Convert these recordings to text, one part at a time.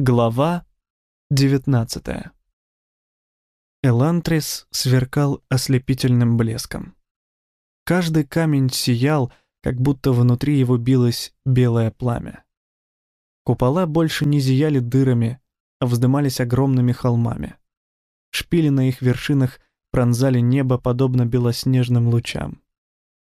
Глава 19 Элантрис сверкал ослепительным блеском. Каждый камень сиял, как будто внутри его билось белое пламя. Купола больше не зияли дырами, а вздымались огромными холмами. Шпили на их вершинах пронзали небо, подобно белоснежным лучам.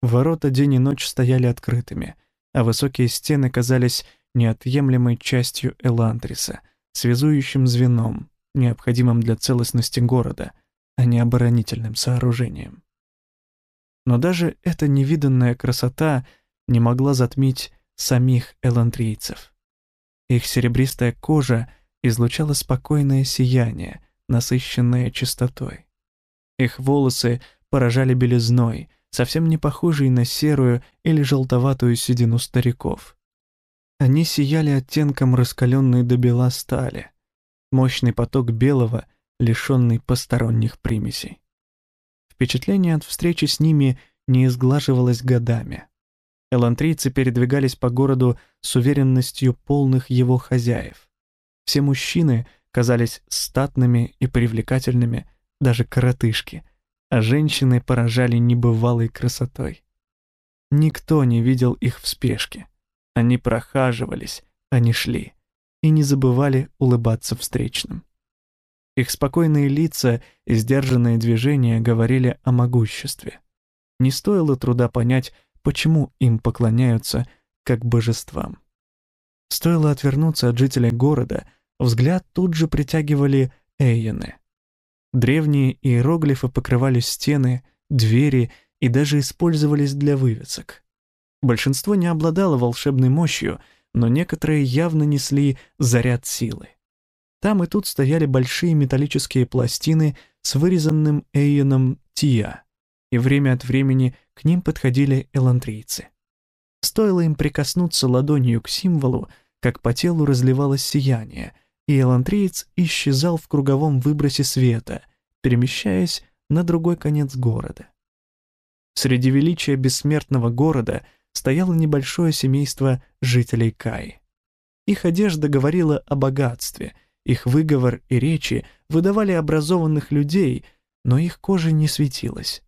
Ворота день и ночь стояли открытыми, а высокие стены казались неотъемлемой частью Элантриса, связующим звеном, необходимым для целостности города, а не оборонительным сооружением. Но даже эта невиданная красота не могла затмить самих элантрийцев. Их серебристая кожа излучала спокойное сияние, насыщенное чистотой. Их волосы поражали белизной, совсем не похожей на серую или желтоватую седину стариков. Они сияли оттенком раскаленной до бела стали. Мощный поток белого, лишенный посторонних примесей. Впечатление от встречи с ними не изглаживалось годами. Элантрийцы передвигались по городу с уверенностью полных его хозяев. Все мужчины казались статными и привлекательными, даже коротышки, а женщины поражали небывалой красотой. Никто не видел их в спешке. Они прохаживались, они шли и не забывали улыбаться встречным. Их спокойные лица и сдержанные движения говорили о могуществе. Не стоило труда понять, почему им поклоняются как божествам. Стоило отвернуться от жителей города, взгляд тут же притягивали эйены. Древние иероглифы покрывали стены, двери и даже использовались для вывесок. Большинство не обладало волшебной мощью, но некоторые явно несли заряд силы. Там и тут стояли большие металлические пластины с вырезанным эйоном Тия, и время от времени к ним подходили элантрийцы. Стоило им прикоснуться ладонью к символу, как по телу разливалось сияние, и элантриец исчезал в круговом выбросе света, перемещаясь на другой конец города. Среди величия бессмертного города стояло небольшое семейство жителей Каи. Их одежда говорила о богатстве, их выговор и речи выдавали образованных людей, но их кожа не светилась.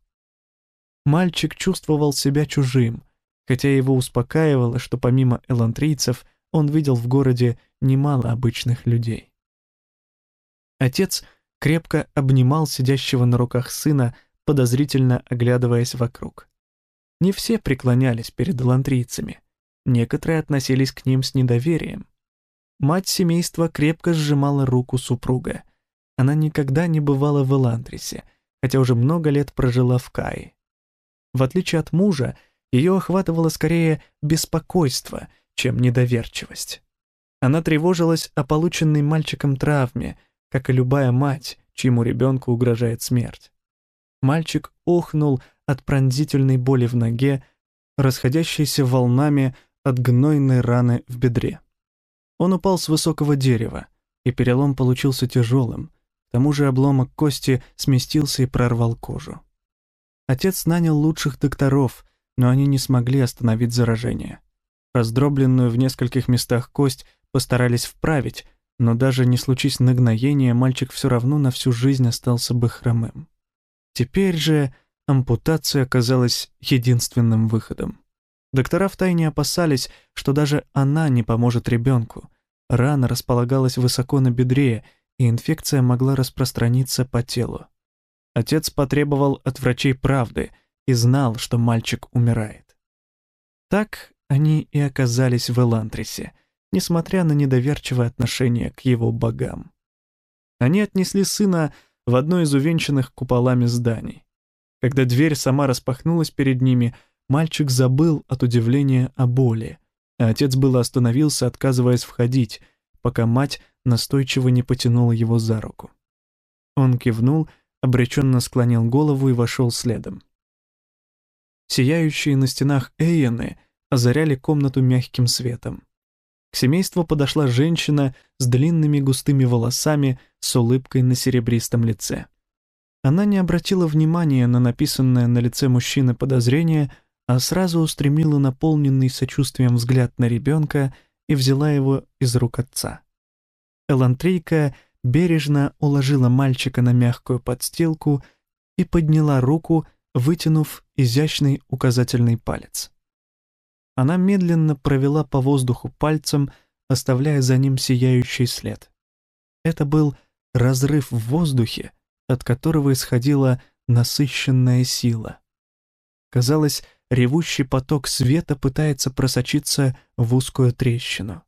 Мальчик чувствовал себя чужим, хотя его успокаивало, что помимо элантрийцев он видел в городе немало обычных людей. Отец крепко обнимал сидящего на руках сына, подозрительно оглядываясь вокруг. Не все преклонялись перед элантрийцами, некоторые относились к ним с недоверием. Мать семейства крепко сжимала руку супруга. Она никогда не бывала в Элантрисе, хотя уже много лет прожила в Кае. В отличие от мужа, ее охватывало скорее беспокойство, чем недоверчивость. Она тревожилась о полученной мальчиком травме, как и любая мать, чьему ребенку угрожает смерть. Мальчик охнул от пронзительной боли в ноге, расходящейся волнами от гнойной раны в бедре. Он упал с высокого дерева, и перелом получился тяжелым, к тому же обломок кости сместился и прорвал кожу. Отец нанял лучших докторов, но они не смогли остановить заражение. Раздробленную в нескольких местах кость постарались вправить, но даже не случись нагноения, мальчик все равно на всю жизнь остался бы хромым. Теперь же ампутация оказалась единственным выходом. Доктора втайне опасались, что даже она не поможет ребенку. Рана располагалась высоко на бедре, и инфекция могла распространиться по телу. Отец потребовал от врачей правды и знал, что мальчик умирает. Так они и оказались в Элантрисе, несмотря на недоверчивое отношение к его богам. Они отнесли сына в одно из увенчанных куполами зданий. Когда дверь сама распахнулась перед ними, Мальчик забыл от удивления о боли, а отец было остановился, отказываясь входить, пока мать настойчиво не потянула его за руку. Он кивнул, обреченно склонил голову и вошел следом. Сияющие на стенах Эйены озаряли комнату мягким светом. К семейству подошла женщина с длинными густыми волосами с улыбкой на серебристом лице. Она не обратила внимания на написанное на лице мужчины подозрение, а сразу устремила наполненный сочувствием взгляд на ребенка и взяла его из рук отца. Элантрейка бережно уложила мальчика на мягкую подстилку и подняла руку, вытянув изящный указательный палец. Она медленно провела по воздуху пальцем, оставляя за ним сияющий след. Это был разрыв в воздухе, от которого исходила насыщенная сила. Казалось, ревущий поток света пытается просочиться в узкую трещину.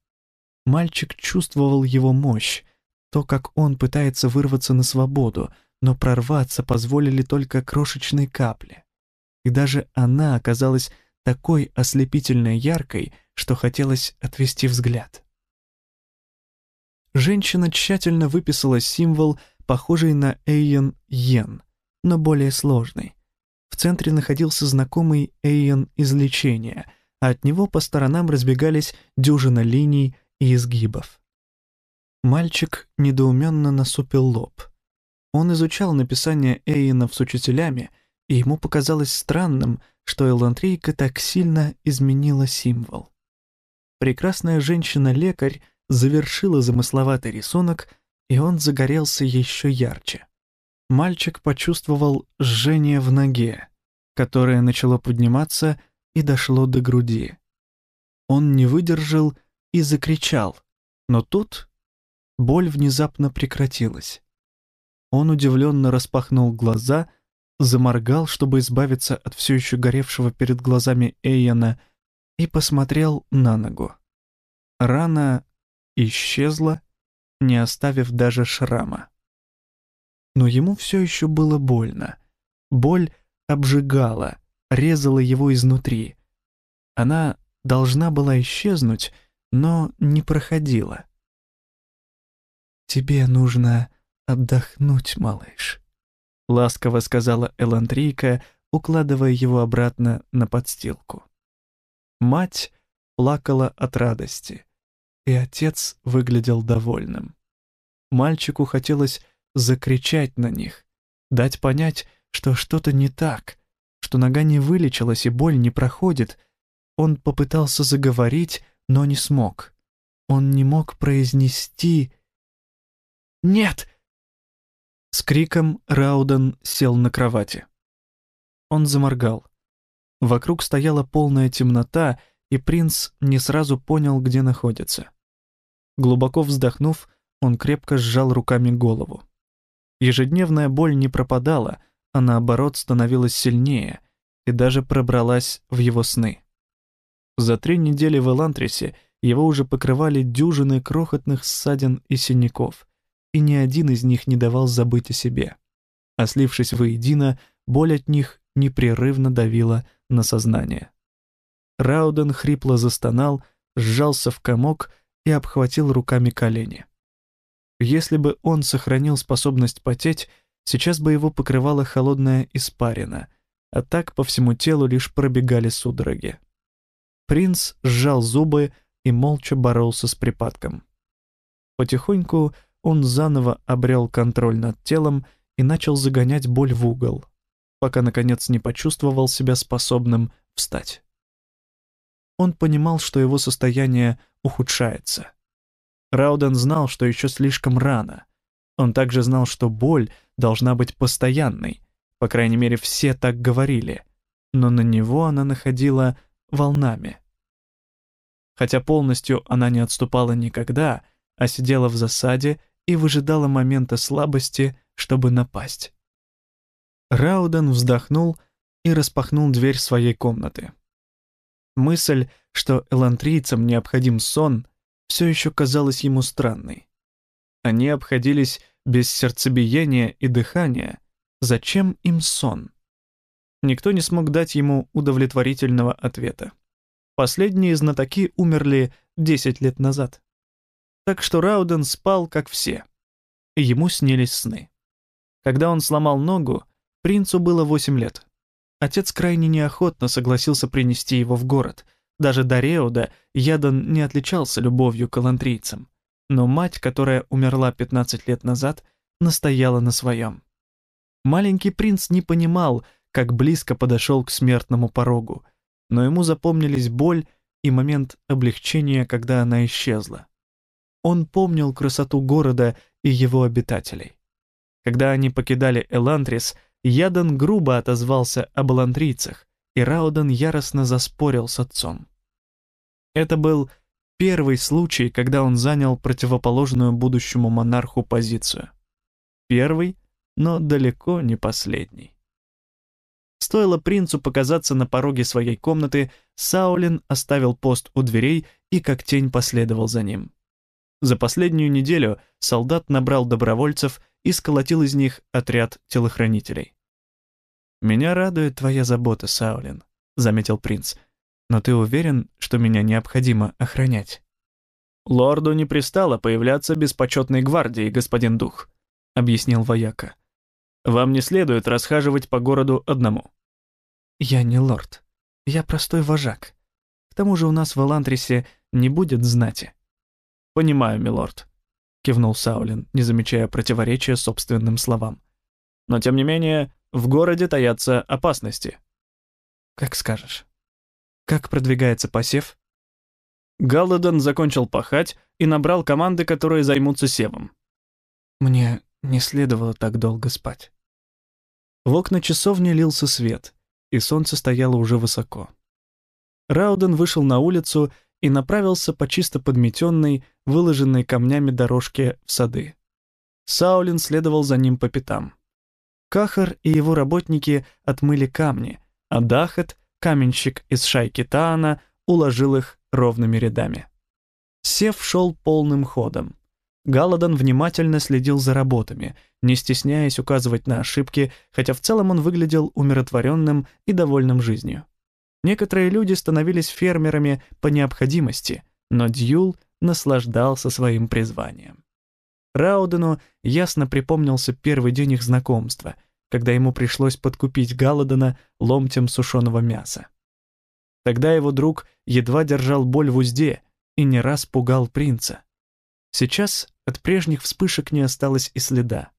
Мальчик чувствовал его мощь, то, как он пытается вырваться на свободу, но прорваться позволили только крошечные капли. И даже она оказалась такой ослепительно яркой, что хотелось отвести взгляд. Женщина тщательно выписала символ, похожий на Эйен Йен, но более сложный. В центре находился знакомый Эйен излечения, а от него по сторонам разбегались дюжина линий и изгибов. Мальчик недоуменно насупил лоб. Он изучал написание Эйенов с учителями, и ему показалось странным, что Элантрейка так сильно изменила символ. Прекрасная женщина-лекарь завершила замысловатый рисунок, и он загорелся еще ярче. Мальчик почувствовал жжение в ноге, которое начало подниматься и дошло до груди. Он не выдержал и закричал, но тут боль внезапно прекратилась. Он удивленно распахнул глаза заморгал, чтобы избавиться от все еще горевшего перед глазами Эйена, и посмотрел на ногу. Рана исчезла, не оставив даже шрама. Но ему все еще было больно. Боль обжигала, резала его изнутри. Она должна была исчезнуть, но не проходила. «Тебе нужно отдохнуть, малыш», — ласково сказала Эландрийка, укладывая его обратно на подстилку. Мать плакала от радости, и отец выглядел довольным. Мальчику хотелось закричать на них, дать понять, что что-то не так, что нога не вылечилась и боль не проходит. Он попытался заговорить, но не смог. Он не мог произнести «Нет!» С криком Рауден сел на кровати. Он заморгал. Вокруг стояла полная темнота, и принц не сразу понял, где находится. Глубоко вздохнув, он крепко сжал руками голову. Ежедневная боль не пропадала, а наоборот становилась сильнее и даже пробралась в его сны. За три недели в Элантрисе его уже покрывали дюжины крохотных ссадин и синяков, и ни один из них не давал забыть о себе. А слившись воедино, боль от них непрерывно давила на сознание. Рауден хрипло застонал, сжался в комок и обхватил руками колени. Если бы он сохранил способность потеть, сейчас бы его покрывала холодная испарина, а так по всему телу лишь пробегали судороги. Принц сжал зубы и молча боролся с припадком. Потихоньку он заново обрел контроль над телом и начал загонять боль в угол, пока, наконец, не почувствовал себя способным встать. Он понимал, что его состояние ухудшается. Рауден знал, что еще слишком рано. Он также знал, что боль должна быть постоянной, по крайней мере, все так говорили, но на него она находила волнами. Хотя полностью она не отступала никогда, а сидела в засаде и выжидала момента слабости, чтобы напасть. Рауден вздохнул и распахнул дверь своей комнаты. Мысль, что элантрийцам необходим сон, все еще казалась ему странной. Они обходились без сердцебиения и дыхания. Зачем им сон? Никто не смог дать ему удовлетворительного ответа. Последние знатоки умерли 10 лет назад так что Рауден спал, как все. Ему снились сны. Когда он сломал ногу, принцу было 8 лет. Отец крайне неохотно согласился принести его в город. Даже до Реуда Ядан не отличался любовью к алантрийцам. Но мать, которая умерла 15 лет назад, настояла на своем. Маленький принц не понимал, как близко подошел к смертному порогу, но ему запомнились боль и момент облегчения, когда она исчезла. он помнил красоту города и его обитателей. Когда они покидали Элантрис, Ядан грубо отозвался об элантрийцах, и Рауден яростно заспорил с отцом. Это был первый случай, когда он занял противоположную будущему монарху позицию. Первый, но далеко не последний. Стоило принцу показаться на пороге своей комнаты, Саулин оставил пост у дверей и как тень последовал за ним. За последнюю неделю солдат набрал добровольцев и сколотил из них отряд телохранителей. «Меня радует твоя забота, Саулин», — заметил принц. «Но ты уверен, что меня необходимо охранять?» «Лорду не пристало появляться без почетной гвардии, господин дух», — объяснил вояка. «Вам не следует расхаживать по городу одному». «Я не лорд. Я простой вожак. К тому же у нас в Элантрисе не будет знати». «Понимаю, милорд», — кивнул Саулин, не замечая противоречия собственным словам. «Но тем не менее, в городе таятся опасности». «Как скажешь. Как продвигается посев?» Галладон закончил пахать и набрал команды, которые займутся севом. «Мне не следовало так долго спать». В окна часовни лился свет, и солнце стояло уже высоко. Рауден вышел на улицу и направился по чисто подметенной, выложенной камнями дорожке в сады. Саулин следовал за ним по пятам. Кахар и его работники отмыли камни, а Дахат, каменщик из шайки Таана, уложил их ровными рядами. Сев шел полным ходом. Галадон внимательно следил за работами, не стесняясь указывать на ошибки, хотя в целом он выглядел умиротворенным и довольным жизнью. Некоторые люди становились фермерами по необходимости, но Дьюл наслаждался своим призванием. Раудену ясно припомнился первый день их знакомства, когда ему пришлось подкупить Галадона ломтем сушеного мяса. Тогда его друг едва держал боль в узде и не раз пугал принца. Сейчас от прежних вспышек не осталось и следа.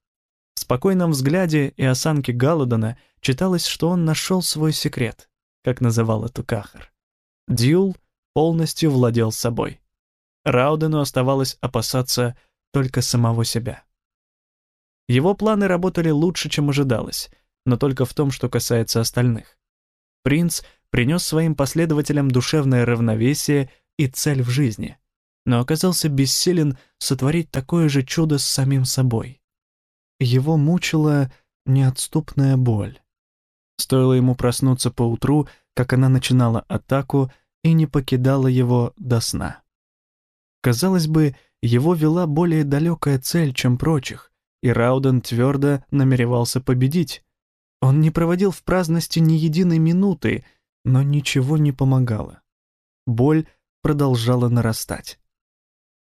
В спокойном взгляде и осанке Галадона читалось, что он нашел свой секрет как называл эту Кахар. Дьюл полностью владел собой. Раудену оставалось опасаться только самого себя. Его планы работали лучше, чем ожидалось, но только в том, что касается остальных. Принц принес своим последователям душевное равновесие и цель в жизни, но оказался бессилен сотворить такое же чудо с самим собой. Его мучила неотступная боль. Стоило ему проснуться поутру, как она начинала атаку и не покидала его до сна. Казалось бы, его вела более далекая цель, чем прочих, и Рауден твердо намеревался победить. Он не проводил в праздности ни единой минуты, но ничего не помогало. Боль продолжала нарастать.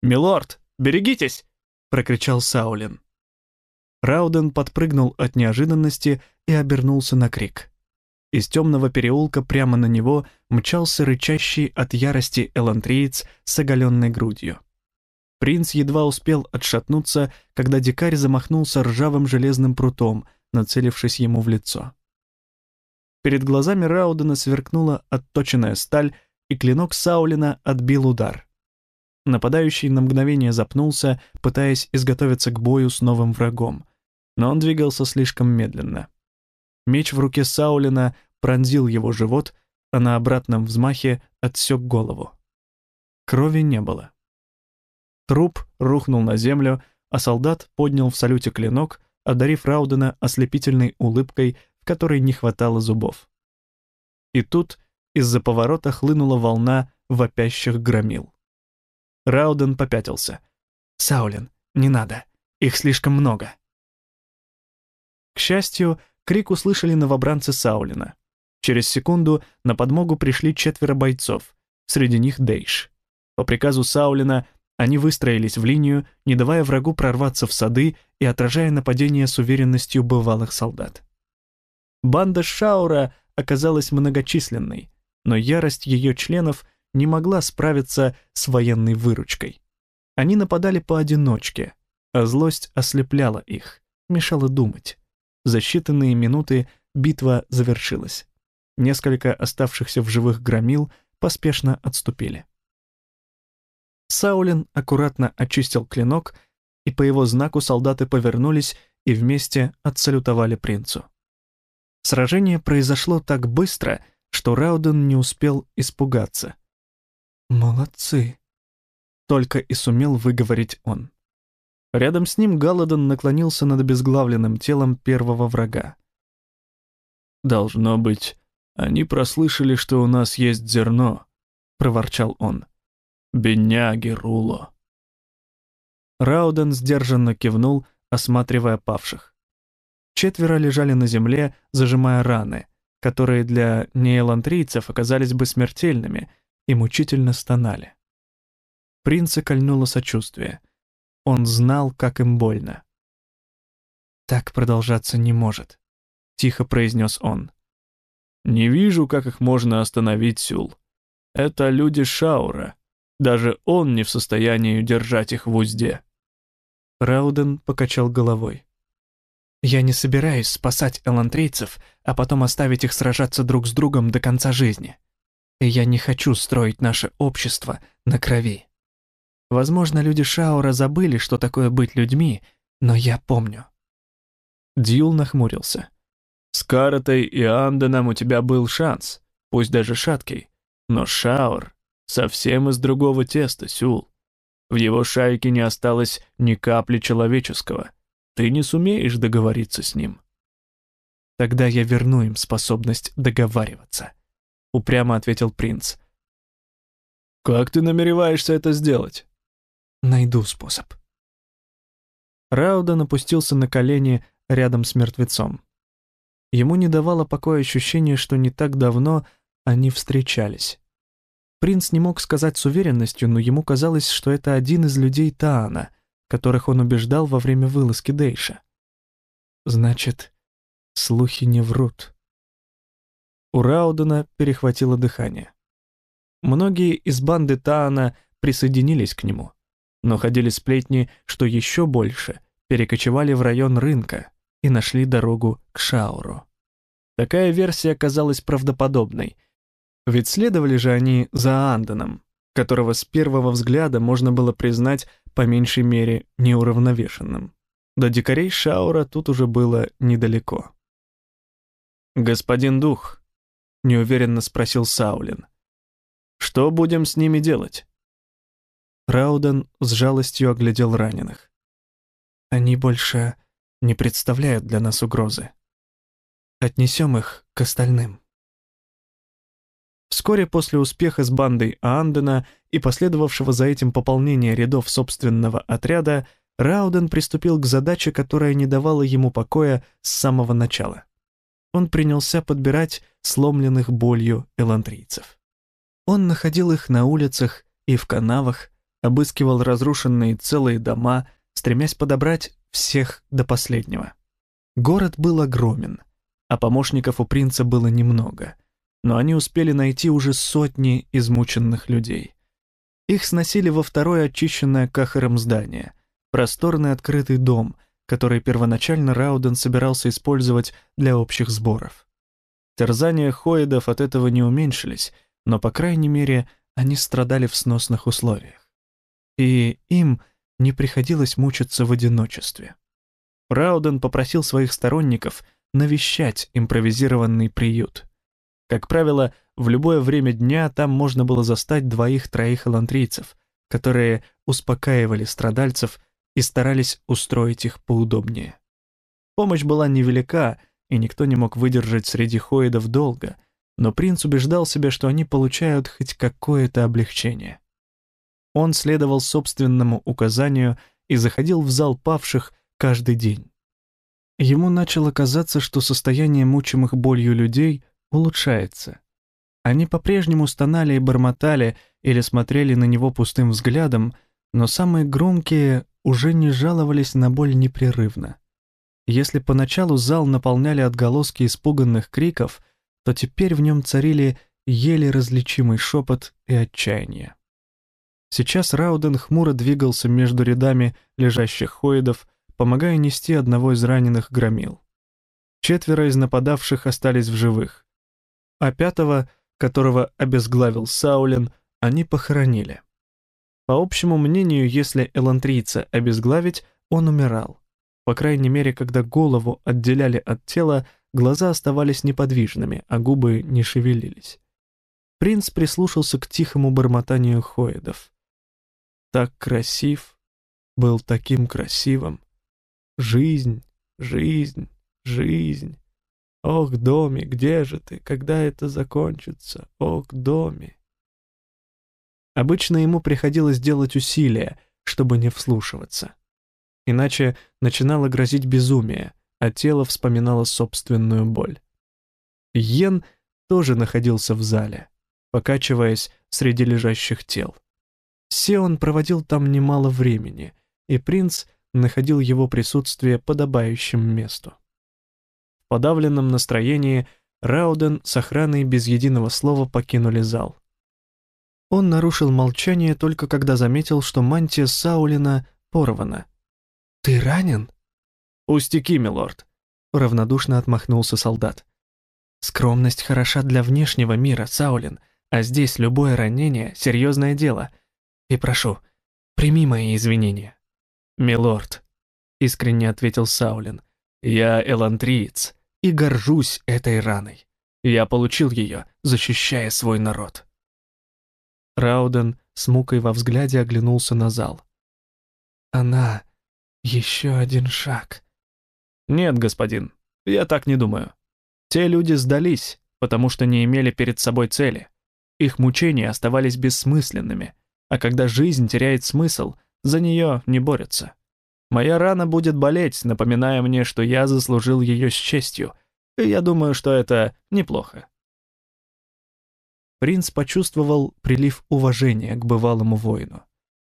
«Милорд, берегитесь!» — прокричал Саулин. Рауден подпрыгнул от неожиданности и обернулся на крик. Из темного переулка прямо на него мчался рычащий от ярости элантриец с оголенной грудью. Принц едва успел отшатнуться, когда дикарь замахнулся ржавым железным прутом, нацелившись ему в лицо. Перед глазами Раудена сверкнула отточенная сталь, и клинок Саулина отбил удар. Нападающий на мгновение запнулся, пытаясь изготовиться к бою с новым врагом, но он двигался слишком медленно. Меч в руке Саулина пронзил его живот, а на обратном взмахе отсек голову. Крови не было. Труп рухнул на землю, а солдат поднял в салюте клинок, одарив Раудена ослепительной улыбкой, в которой не хватало зубов. И тут из-за поворота хлынула волна вопящих громил. Рауден попятился. «Саулин, не надо, их слишком много». К счастью, Крик услышали новобранцы Саулина. Через секунду на подмогу пришли четверо бойцов, среди них Дейш. По приказу Саулина они выстроились в линию, не давая врагу прорваться в сады и отражая нападение с уверенностью бывалых солдат. Банда Шаура оказалась многочисленной, но ярость ее членов не могла справиться с военной выручкой. Они нападали поодиночке, а злость ослепляла их, мешала думать. За считанные минуты битва завершилась. Несколько оставшихся в живых громил поспешно отступили. Саулин аккуратно очистил клинок, и по его знаку солдаты повернулись и вместе отсалютовали принцу. Сражение произошло так быстро, что Рауден не успел испугаться. «Молодцы!» — только и сумел выговорить он. Рядом с ним Галадон наклонился над обезглавленным телом первого врага. «Должно быть, они прослышали, что у нас есть зерно», — проворчал он. «Бедняги, Руло». Рауден сдержанно кивнул, осматривая павших. Четверо лежали на земле, зажимая раны, которые для неэлантрийцев оказались бы смертельными, и мучительно стонали. Принца кольнуло сочувствие. Он знал, как им больно. «Так продолжаться не может», — тихо произнес он. «Не вижу, как их можно остановить, Сюл. Это люди Шаура. Даже он не в состоянии удержать их в узде». Рауден покачал головой. «Я не собираюсь спасать элантрейцев, а потом оставить их сражаться друг с другом до конца жизни. И я не хочу строить наше общество на крови. Возможно, люди Шаура забыли, что такое быть людьми, но я помню». Дьюл нахмурился. «С Каратой и Анденом у тебя был шанс, пусть даже шаткий, но Шаур совсем из другого теста, Сюл. В его шайке не осталось ни капли человеческого. Ты не сумеешь договориться с ним. Тогда я верну им способность договариваться, упрямо ответил принц. Как ты намереваешься это сделать? Найду способ. Рауда напустился на колени рядом с мертвецом. Ему не давало покоя ощущение, что не так давно они встречались. Принц не мог сказать с уверенностью, но ему казалось, что это один из людей Таана, которых он убеждал во время вылазки Дейша. Значит, слухи не врут. У Раудена перехватило дыхание. Многие из банды Таана присоединились к нему, но ходили сплетни, что еще больше перекочевали в район рынка и нашли дорогу к Шауру. Такая версия казалась правдоподобной — ведь следовали же они за Анденом, которого с первого взгляда можно было признать по меньшей мере неуравновешенным. До дикарей Шаура тут уже было недалеко. «Господин Дух», — неуверенно спросил Саулин, — «что будем с ними делать?» Рауден с жалостью оглядел раненых. «Они больше не представляют для нас угрозы. Отнесем их к остальным». Вскоре после успеха с бандой Аандена и последовавшего за этим пополнения рядов собственного отряда, Рауден приступил к задаче, которая не давала ему покоя с самого начала. Он принялся подбирать сломленных болью элантрийцев. Он находил их на улицах и в канавах, обыскивал разрушенные целые дома, стремясь подобрать всех до последнего. Город был огромен, а помощников у принца было немного — но они успели найти уже сотни измученных людей. Их сносили во второе очищенное кахаром здание, просторный открытый дом, который первоначально Рауден собирался использовать для общих сборов. Терзания хоидов от этого не уменьшились, но, по крайней мере, они страдали в сносных условиях. И им не приходилось мучиться в одиночестве. Рауден попросил своих сторонников навещать импровизированный приют — как правило, в любое время дня там можно было застать двоих-троих элантрийцев, которые успокаивали страдальцев и старались устроить их поудобнее. Помощь была невелика, и никто не мог выдержать среди хоидов долго, но принц убеждал себя, что они получают хоть какое-то облегчение. Он следовал собственному указанию и заходил в зал павших каждый день. Ему начало казаться, что состояние мучимых болью людей улучшается. Они по-прежнему стонали и бормотали или смотрели на него пустым взглядом, но самые громкие уже не жаловались на боль непрерывно. Если поначалу зал наполняли отголоски испуганных криков, то теперь в нем царили еле различимый шепот и отчаяние. Сейчас Рауден хмуро двигался между рядами лежащих хоидов, помогая нести одного из раненых громил. Четверо из нападавших остались в живых а пятого, которого обезглавил Саулин, они похоронили. По общему мнению, если элантрийца обезглавить, он умирал. По крайней мере, когда голову отделяли от тела, глаза оставались неподвижными, а губы не шевелились. Принц прислушался к тихому бормотанию хоидов. Так красив, был таким красивым. Жизнь, жизнь, жизнь. Ох, Доми, где же ты? Когда это закончится? Ох, Доми. Обычно ему приходилось делать усилия, чтобы не вслушиваться. Иначе начинало грозить безумие, а тело вспоминало собственную боль. Йен тоже находился в зале, покачиваясь среди лежащих тел. Сеон проводил там немало времени, и принц находил его присутствие подобающим месту. В подавленном настроении Рауден с охраной без единого слова покинули зал. Он нарушил молчание только когда заметил, что мантия Саулина порвана. «Ты ранен?» «Пустяки, милорд», — равнодушно отмахнулся солдат. «Скромность хороша для внешнего мира, Саулин, а здесь любое ранение — серьезное дело. И прошу, прими мои извинения». «Милорд», — искренне ответил Саулин, — «я элантриец и горжусь этой раной. Я получил ее, защищая свой народ». Рауден с мукой во взгляде оглянулся на зал. «Она... еще один шаг». «Нет, господин, я так не думаю. Те люди сдались, потому что не имели перед собой цели. Их мучения оставались бессмысленными, а когда жизнь теряет смысл, за нее не борются. Моя рана будет болеть, напоминая мне, что я заслужил ее с честью, и я думаю, что это неплохо принц почувствовал прилив уважения к бывалому воину.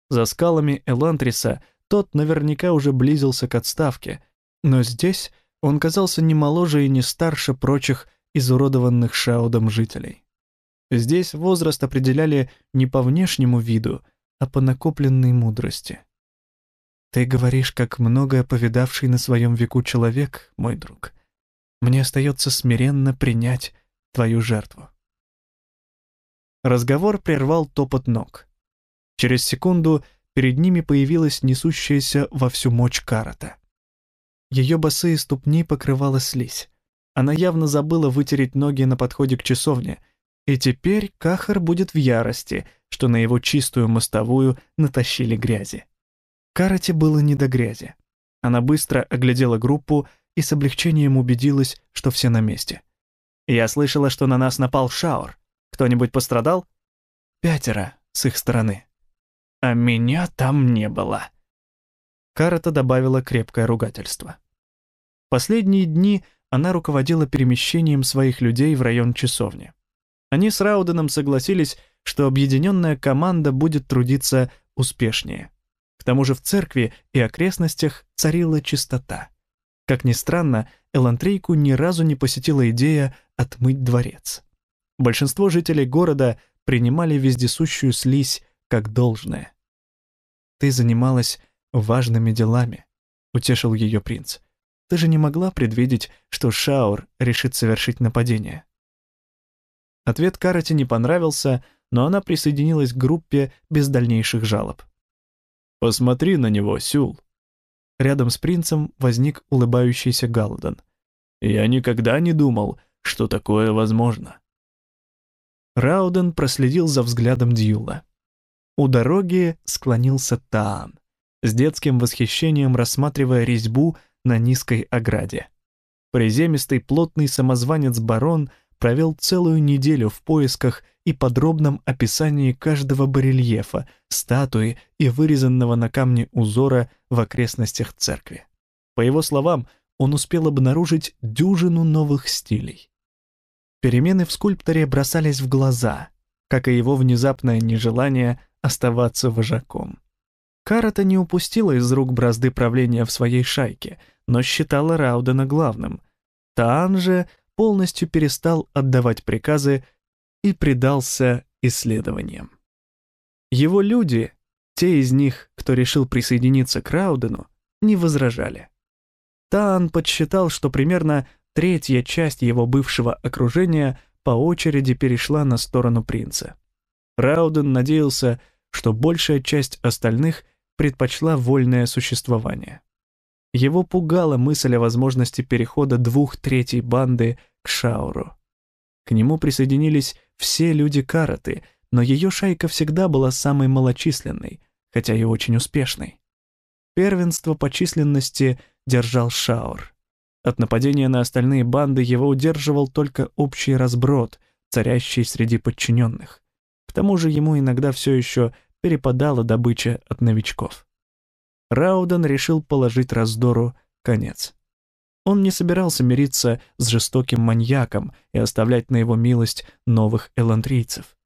За скалами Элантриса тот наверняка уже близился к отставке, но здесь он казался не моложе и не старше прочих изуродованных Шаудом жителей. Здесь возраст определяли не по внешнему виду, а по накопленной мудрости. «Ты говоришь, как многое повидавший на своем веку человек, мой друг. Мне остается смиренно принять твою жертву». Разговор прервал топот ног. Через секунду перед ними появилась несущаяся во всю мощь карата. Ее босые ступни покрывала слизь. Она явно забыла вытереть ноги на подходе к часовне, и теперь Кахар будет в ярости, что на его чистую мостовую натащили грязи. Карате было не до грязи. Она быстро оглядела группу и с облегчением убедилась, что все на месте. «Я слышала, что на нас напал Шаур. Кто-нибудь пострадал? Пятеро с их стороны. А меня там не было. Карата добавила крепкое ругательство. Последние дни она руководила перемещением своих людей в район часовни. Они с Рауденом согласились, что объединенная команда будет трудиться успешнее. К тому же в церкви и окрестностях царила чистота. Как ни странно, Элантрейку ни разу не посетила идея отмыть дворец. Большинство жителей города принимали вездесущую слизь как должное. «Ты занималась важными делами», — утешил ее принц. «Ты же не могла предвидеть, что Шаур решит совершить нападение». Ответ Карате не понравился, но она присоединилась к группе без дальнейших жалоб. «Посмотри на него, Сюл». Рядом с принцем возник улыбающийся Галладон. «Я никогда не думал, что такое возможно». Рауден проследил за взглядом Дьюла. У дороги склонился Таан, с детским восхищением рассматривая резьбу на низкой ограде. Приземистый плотный самозванец-барон провел целую неделю в поисках и подробном описании каждого барельефа, статуи и вырезанного на камне узора в окрестностях церкви. По его словам, он успел обнаружить дюжину новых стилей. Перемены в скульпторе бросались в глаза, как и его внезапное нежелание оставаться вожаком. Карата не упустила из рук бразды правления в своей шайке, но считала Раудена главным. Таан же полностью перестал отдавать приказы и предался исследованиям. Его люди, те из них, кто решил присоединиться к Раудену, не возражали. Таан подсчитал, что примерно Третья часть его бывшего окружения по очереди перешла на сторону принца. Рауден надеялся, что большая часть остальных предпочла вольное существование. Его пугала мысль о возможности перехода двух третей банды к Шауру. К нему присоединились все люди Караты, но ее шайка всегда была самой малочисленной, хотя и очень успешной. Первенство по численности держал Шаур. От нападения на остальные банды его удерживал только общий разброд, царящий среди подчиненных. К тому же ему иногда все еще перепадала добыча от новичков. Рауден решил положить раздору конец. Он не собирался мириться с жестоким маньяком и оставлять на его милость новых элантрийцев.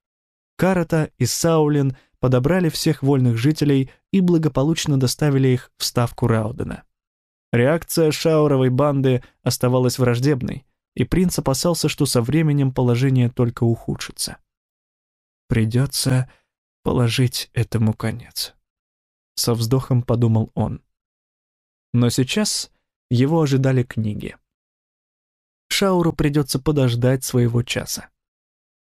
Карата и Саулин подобрали всех вольных жителей и благополучно доставили их в ставку Раудена. Реакция шауровой банды оставалась враждебной, и принц опасался, что со временем положение только ухудшится. «Придется положить этому конец», — со вздохом подумал он. Но сейчас его ожидали книги. Шауру придется подождать своего часа.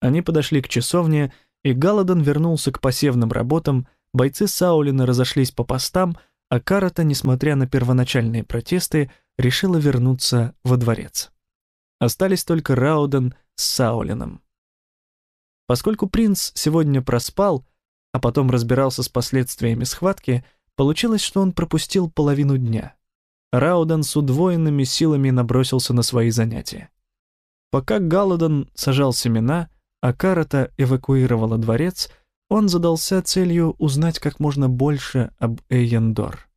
Они подошли к часовне, и Галадон вернулся к посевным работам, бойцы Саулина разошлись по постам, а Карата, несмотря на первоначальные протесты, решила вернуться во дворец. Остались только Рауден с Саулином. Поскольку принц сегодня проспал, а потом разбирался с последствиями схватки, получилось, что он пропустил половину дня. Рауден с удвоенными силами набросился на свои занятия. Пока Галадон сажал семена, а Карата эвакуировала дворец, он задался целью узнать как можно больше об Эйендор.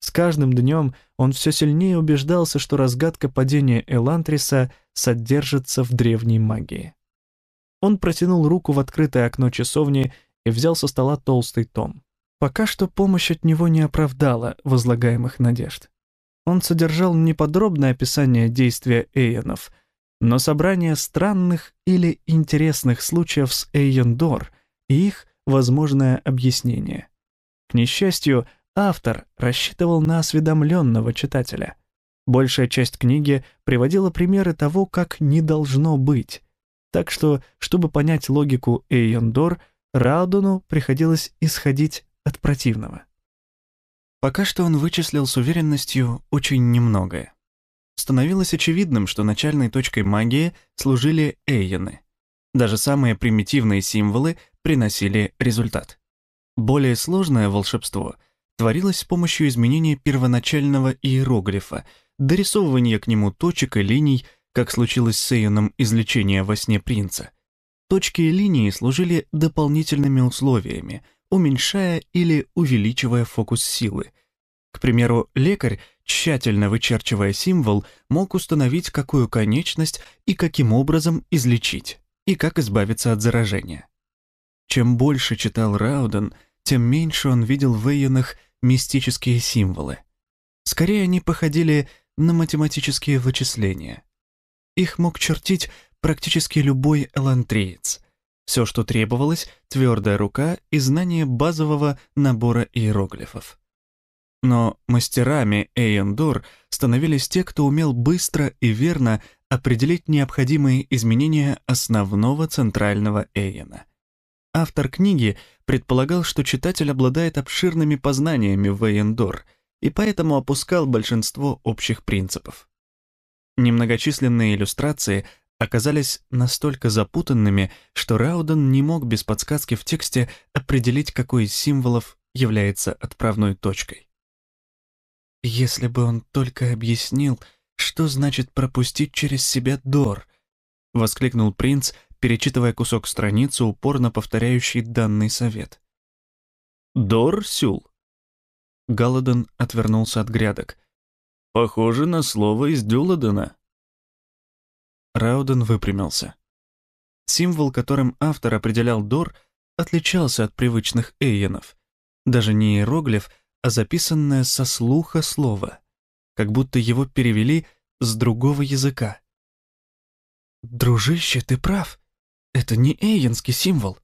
С каждым днем он все сильнее убеждался, что разгадка падения Элантриса содержится в древней магии. Он протянул руку в открытое окно часовни и взял со стола толстый том. Пока что помощь от него не оправдала возлагаемых надежд. Он содержал неподробное описание действия Эйонов, но собрание странных или интересных случаев с Эйендор и их возможное объяснение. К несчастью, автор рассчитывал на осведомленного читателя. Большая часть книги приводила примеры того, как не должно быть. Так что, чтобы понять логику Эйондор, Раудону приходилось исходить от противного. Пока что он вычислил с уверенностью очень немногое. Становилось очевидным, что начальной точкой магии служили эйоны. Даже самые примитивные символы приносили результат. Более сложное волшебство творилось с помощью изменения первоначального иероглифа, дорисовывания к нему точек и линий, как случилось с Эйоном излечения во сне принца. Точки и линии служили дополнительными условиями, уменьшая или увеличивая фокус силы. К примеру, лекарь, тщательно вычерчивая символ, мог установить, какую конечность и каким образом излечить, и как избавиться от заражения. Чем больше читал Рауден, тем меньше он видел в Эйонах мистические символы. Скорее, они походили на математические вычисления. Их мог чертить практически любой элантриец. Все, что требовалось, твердая рука и знание базового набора иероглифов. Но мастерами Эйендор становились те, кто умел быстро и верно определить необходимые изменения основного центрального Эйена. Автор книги предполагал, что читатель обладает обширными познаниями в Эйендор и поэтому опускал большинство общих принципов. Немногочисленные иллюстрации оказались настолько запутанными, что Рауден не мог без подсказки в тексте определить, какой из символов является отправной точкой. Если бы он только объяснил, что значит пропустить через себя Дор, воскликнул принц, перечитывая кусок страницы, упорно повторяющий данный совет. «Дор, Сюл?» Галадон отвернулся от грядок. «Похоже на слово из Дюладена». Рауден выпрямился. Символ, которым автор определял Дор, отличался от привычных эйенов. Даже не иероглиф, а записанное со слуха слово, как будто его перевели с другого языка. «Дружище, ты прав. Это не эйенский символ».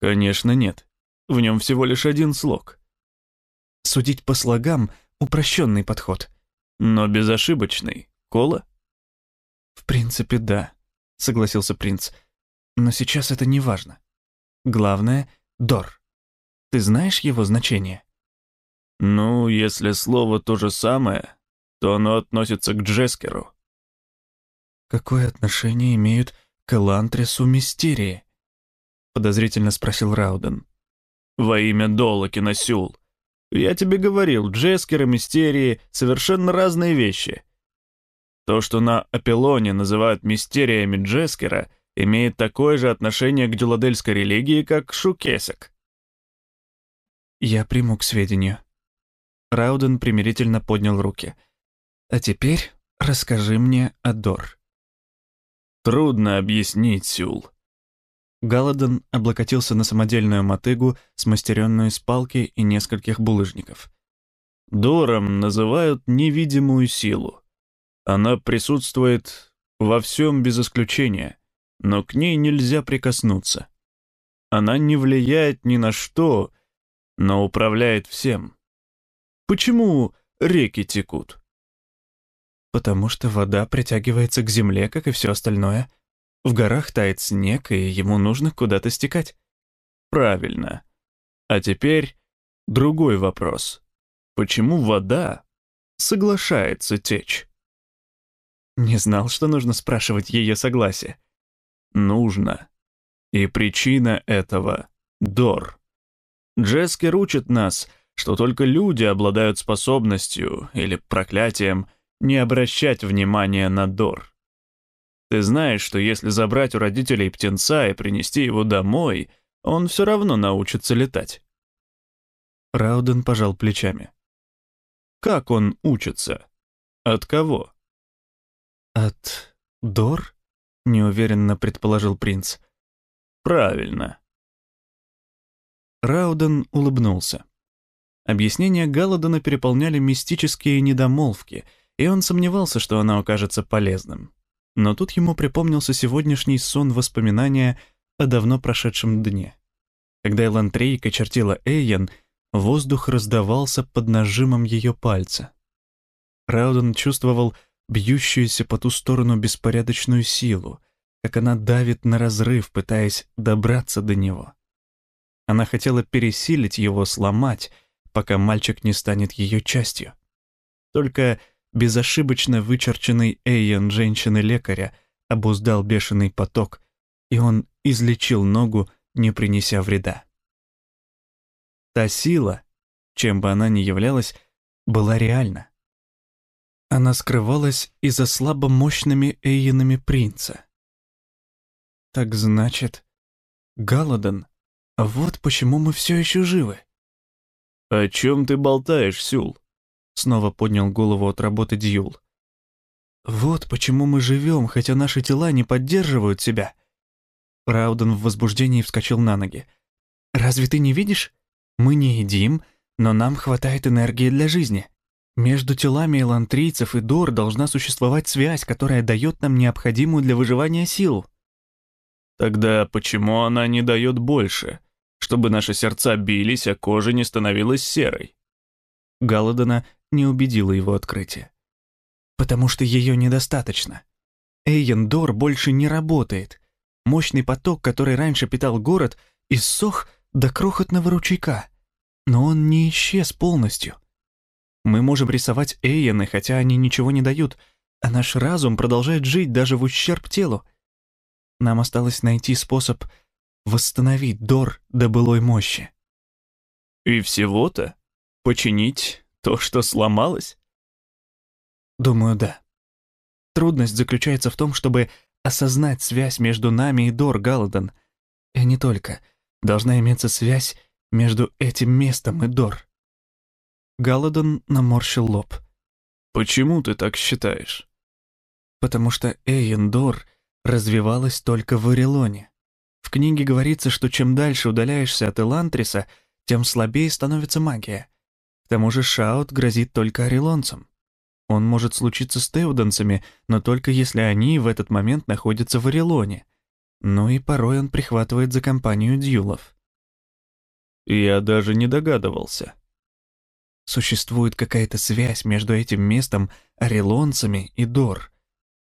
«Конечно нет. В нем всего лишь один слог». Судить по слогам — упрощенный подход. Но безошибочный. Кола? «В принципе, да», — согласился принц. «Но сейчас это не важно. Главное — Дор». Ты знаешь его значение? Ну, если слово то же самое, то оно относится к Джескеру. Какое отношение имеют к Элантрису Мистерии? Подозрительно спросил Рауден. Во имя Долокина Сюл. Я тебе говорил, Джескер и Мистерии — совершенно разные вещи. То, что на Апеллоне называют мистериями Джескера, имеет такое же отношение к дюладельской религии, как Шукесек. Я приму к сведению. Рауден примирительно поднял руки. А теперь расскажи мне о Дор. Трудно объяснить, Сюл. Галадон облокотился на самодельную мотыгу, смастеренную из палки и нескольких булыжников. Дором называют невидимую силу. Она присутствует во всем без исключения, но к ней нельзя прикоснуться. Она не влияет ни на что, но управляет всем. Почему реки текут? Потому что вода притягивается к земле, как и все остальное. В горах тает снег, и ему нужно куда-то стекать. Правильно. А теперь другой вопрос. Почему вода соглашается течь? Не знал, что нужно спрашивать ее согласие. Нужно. И причина этого — Дор. Джескер учит нас, что только люди обладают способностью или проклятием не обращать внимания на Дор. Ты знаешь, что если забрать у родителей птенца и принести его домой, он все равно научится летать. Рауден пожал плечами. Как он учится? От кого? От Дор? Неуверенно предположил принц. Правильно. Рауден улыбнулся. Объяснения Галладона переполняли мистические недомолвки, и он сомневался, что оно окажется полезным. Но тут ему припомнился сегодняшний сон воспоминания о давно прошедшем дне. Когда Элантрейка чертила Эйен, воздух раздавался под нажимом ее пальца. Рауден чувствовал бьющуюся по ту сторону беспорядочную силу, как она давит на разрыв, пытаясь добраться до него. Она хотела пересилить его, сломать, пока мальчик не станет ее частью. Только безошибочно вычерченный Эйен женщины-лекаря обуздал бешеный поток, и он излечил ногу, не принеся вреда. Та сила, чем бы она ни являлась, была реальна. Она скрывалась и за слабо мощными Эйенами принца. Так значит, Галадон а вот почему мы все еще живы. «О чем ты болтаешь, Сюл?» Снова поднял голову от работы Дьюл. «Вот почему мы живем, хотя наши тела не поддерживают себя». Рауден в возбуждении вскочил на ноги. «Разве ты не видишь? Мы не едим, но нам хватает энергии для жизни. Между телами элантрийцев и Дор должна существовать связь, которая дает нам необходимую для выживания силу». «Тогда почему она не дает больше?» чтобы наши сердца бились, а кожа не становилась серой. Галадона не убедило его открытие. Потому что ее недостаточно. Эйендор больше не работает. Мощный поток, который раньше питал город, иссох до крохотного ручейка. Но он не исчез полностью. Мы можем рисовать Эйены, хотя они ничего не дают, а наш разум продолжает жить даже в ущерб телу. Нам осталось найти способ восстановить Дор до былой мощи. И всего-то? Починить то, что сломалось? Думаю, да. Трудность заключается в том, чтобы осознать связь между нами и Дор Галадон. И не только. Должна иметься связь между этим местом и Дор. Галадон наморщил лоб. «Почему ты так считаешь?» «Потому что Эйен Дор развивалась только в Орелоне. В книге говорится, что чем дальше удаляешься от Элантриса, тем слабее становится магия. К тому же Шаут грозит только орелонцам. Он может случиться с теуденцами, но только если они в этот момент находятся в Орелоне. Ну и порой он прихватывает за компанию дьюлов. Я даже не догадывался. Существует какая-то связь между этим местом, орелонцами и Дор.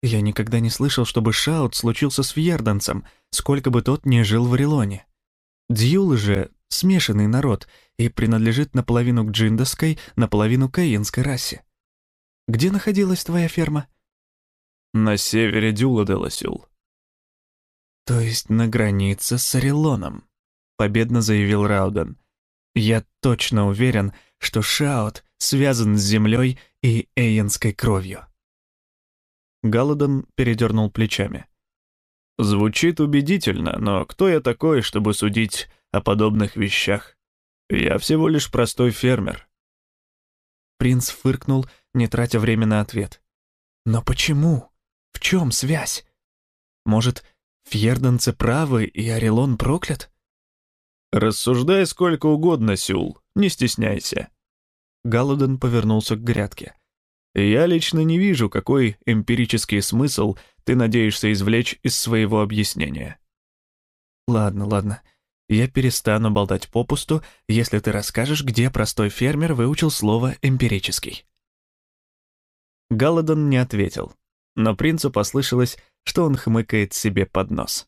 Я никогда не слышал, чтобы Шаут случился с Фьерданцем, сколько бы тот ни жил в Орелоне. Дьюлы же смешанный народ и принадлежит наполовину к джиндовской, наполовину к каинской расе. Где находилась твоя ферма?» «На севере Дюладела, Сюл». «То есть на границе с Орелоном», — победно заявил Рауден. «Я точно уверен, что Шаут связан с землей и эйенской кровью». Галадон передернул плечами. Звучит убедительно, но кто я такой, чтобы судить о подобных вещах? Я всего лишь простой фермер. Принц фыркнул, не тратя время на ответ. Но почему? В чем связь? Может, фьерданцы правы и Орелон проклят? Рассуждай сколько угодно, Сюл, не стесняйся. Галадон повернулся к грядке. Я лично не вижу, какой эмпирический смысл ты надеешься извлечь из своего объяснения. Ладно, ладно. Я перестану болтать попусту, если ты расскажешь, где простой фермер выучил слово «эмпирический». Галадон не ответил, но принцу послышалось, что он хмыкает себе под нос.